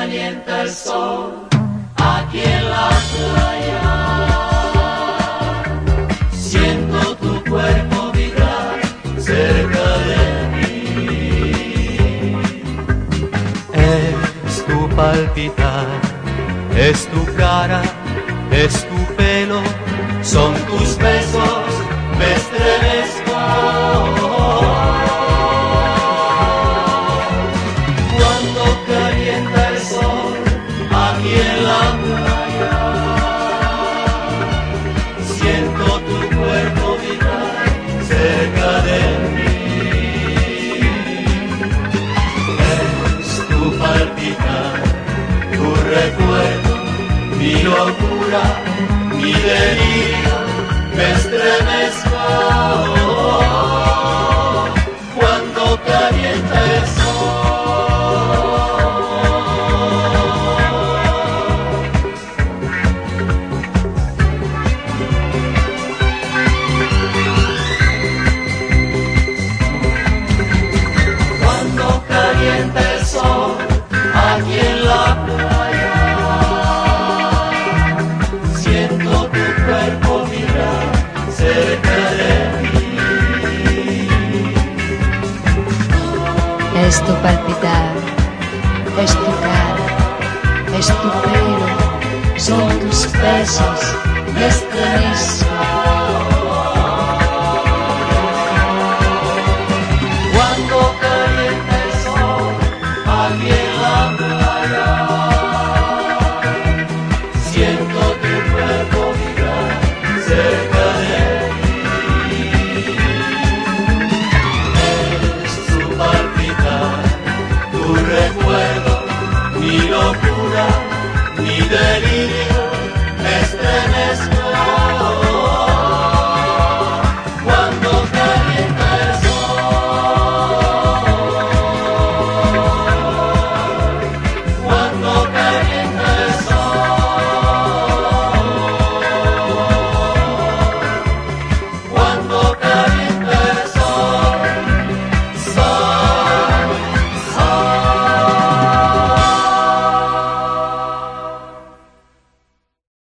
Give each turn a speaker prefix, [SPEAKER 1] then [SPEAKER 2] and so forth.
[SPEAKER 1] calienta el sol aquí en la playa. Siento tu cuerpo vibrar cerca de mí. Es tu palpitar,
[SPEAKER 2] es tu cara, es tu pelo, son tus besos. me
[SPEAKER 1] estremecí. Es tu palpitar, es tu cara, es tu pelo, son tus besos, y tu beso.